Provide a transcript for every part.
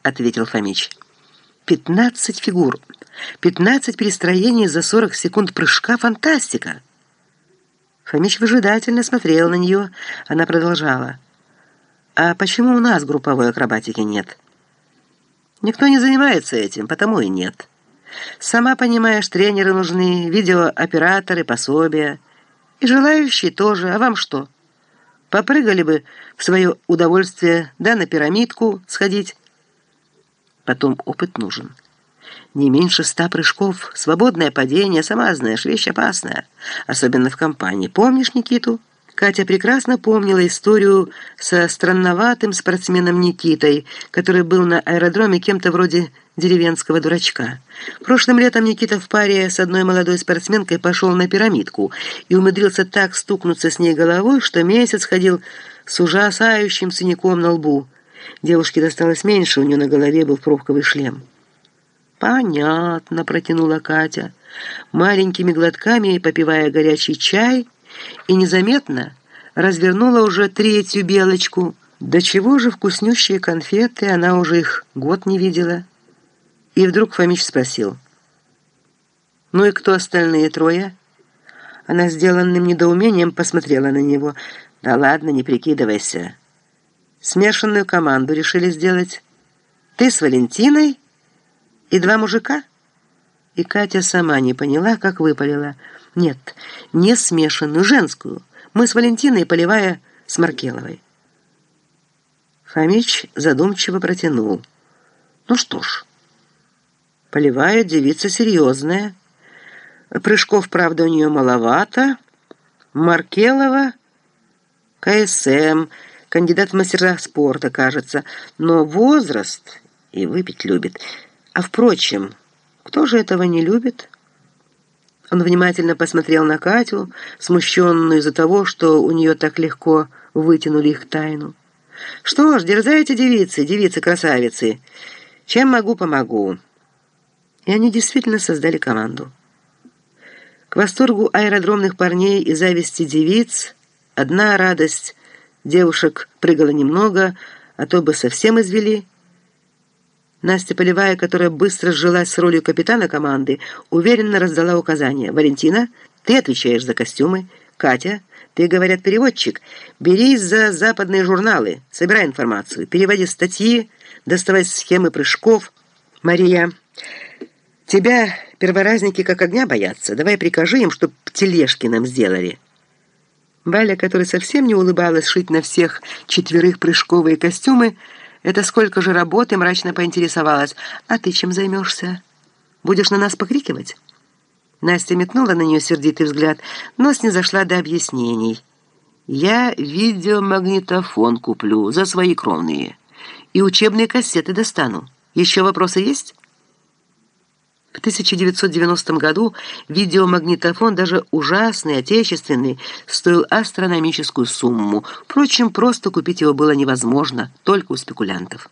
— ответил Фомич. «Пятнадцать фигур, пятнадцать перестроений за сорок секунд прыжка — фантастика!» Фомич выжидательно смотрел на нее. Она продолжала. «А почему у нас групповой акробатики нет?» «Никто не занимается этим, потому и нет. Сама понимаешь, тренеры нужны, видеооператоры, пособия. И желающие тоже. А вам что? Попрыгали бы в свое удовольствие, да на пирамидку сходить. Потом опыт нужен». Не меньше ста прыжков, свободное падение, сама знаешь, вещь опасная, особенно в компании. Помнишь Никиту? Катя прекрасно помнила историю со странноватым спортсменом Никитой, который был на аэродроме кем-то вроде деревенского дурачка. Прошлым летом Никита в паре с одной молодой спортсменкой пошел на пирамидку и умудрился так стукнуться с ней головой, что месяц ходил с ужасающим синяком на лбу. Девушке досталось меньше, у нее на голове был пробковый шлем. «Понятно», — протянула Катя, маленькими глотками попивая горячий чай, и незаметно развернула уже третью белочку. До чего же вкуснющие конфеты, она уже их год не видела. И вдруг Фомич спросил. «Ну и кто остальные трое?» Она сделанным недоумением посмотрела на него. «Да ладно, не прикидывайся. Смешанную команду решили сделать. Ты с Валентиной?» И два мужика? И Катя сама не поняла, как выпалила. Нет, не смешанную, женскую. Мы с Валентиной, Полевая с Маркеловой. Фомич задумчиво протянул. Ну что ж, Полевая девица серьезная. Прыжков, правда, у нее маловато. Маркелова, КСМ, кандидат в мастера спорта, кажется. Но возраст и выпить любит – а впрочем, кто же этого не любит? Он внимательно посмотрел на Катю, смущенную из-за того, что у нее так легко вытянули их тайну. «Что ж, дерзайте, девицы, девицы-красавицы. Чем могу, помогу». И они действительно создали команду. К восторгу аэродромных парней и зависти девиц одна радость. Девушек прыгала немного, а то бы совсем извели – Настя Полевая, которая быстро сжилась с ролью капитана команды, уверенно раздала указания. «Валентина, ты отвечаешь за костюмы. Катя, ты, говорят, переводчик. Берись за западные журналы, собирай информацию, переводи статьи, доставай схемы прыжков. Мария, тебя перворазники как огня боятся. Давай прикажи им, чтоб тележки нам сделали». Валя, которая совсем не улыбалась шить на всех четверых прыжковые костюмы, «Это сколько же работы?» — мрачно поинтересовалась. «А ты чем займешься? Будешь на нас покрикивать?» Настя метнула на нее сердитый взгляд, но снизошла до объяснений. «Я видеомагнитофон куплю за свои кровные и учебные кассеты достану. Еще вопросы есть?» В 1990 году видеомагнитофон, даже ужасный, отечественный, стоил астрономическую сумму. Впрочем, просто купить его было невозможно, только у спекулянтов.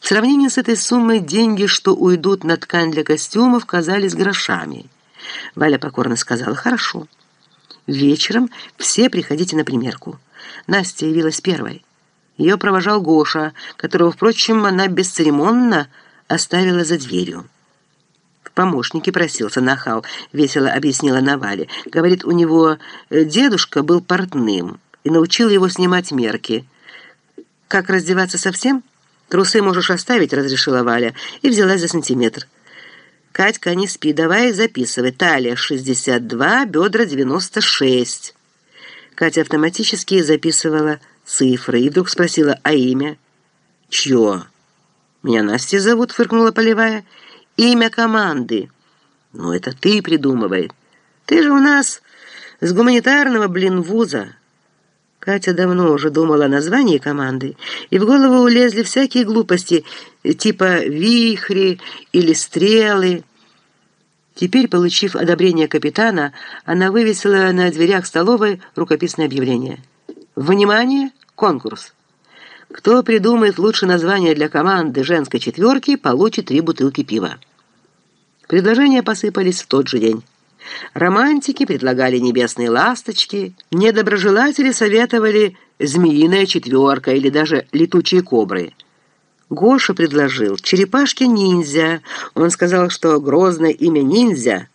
В сравнении с этой суммой деньги, что уйдут на ткань для костюмов, казались грошами. Валя покорно сказала «Хорошо. Вечером все приходите на примерку». Настя явилась первой. Ее провожал Гоша, которого, впрочем, она бесцеремонно оставила за дверью помощники просился нахал», — весело объяснила Навали. «Говорит, у него э, дедушка был портным и научил его снимать мерки. Как раздеваться совсем? Трусы можешь оставить», — разрешила Валя, и взялась за сантиметр. «Катька, не спи, давай записывай. Талия 62, бедра 96». Катя автоматически записывала цифры и вдруг спросила, а имя? «Чье?» «Меня Настя зовут», — фыркнула Полевая. Имя команды. Ну, это ты придумывай. Ты же у нас с гуманитарного, блин, вуза. Катя давно уже думала о названии команды, и в голову улезли всякие глупости, типа «вихри» или «стрелы». Теперь, получив одобрение капитана, она вывесила на дверях столовой рукописное объявление. «Внимание! Конкурс! Кто придумает лучшее название для команды женской четверки, получит три бутылки пива». Предложения посыпались в тот же день. Романтики предлагали небесные ласточки, недоброжелатели советовали «змеиная четверка» или даже «летучие кобры». Гоша предложил черепашки-ниндзя. Он сказал, что грозное имя ниндзя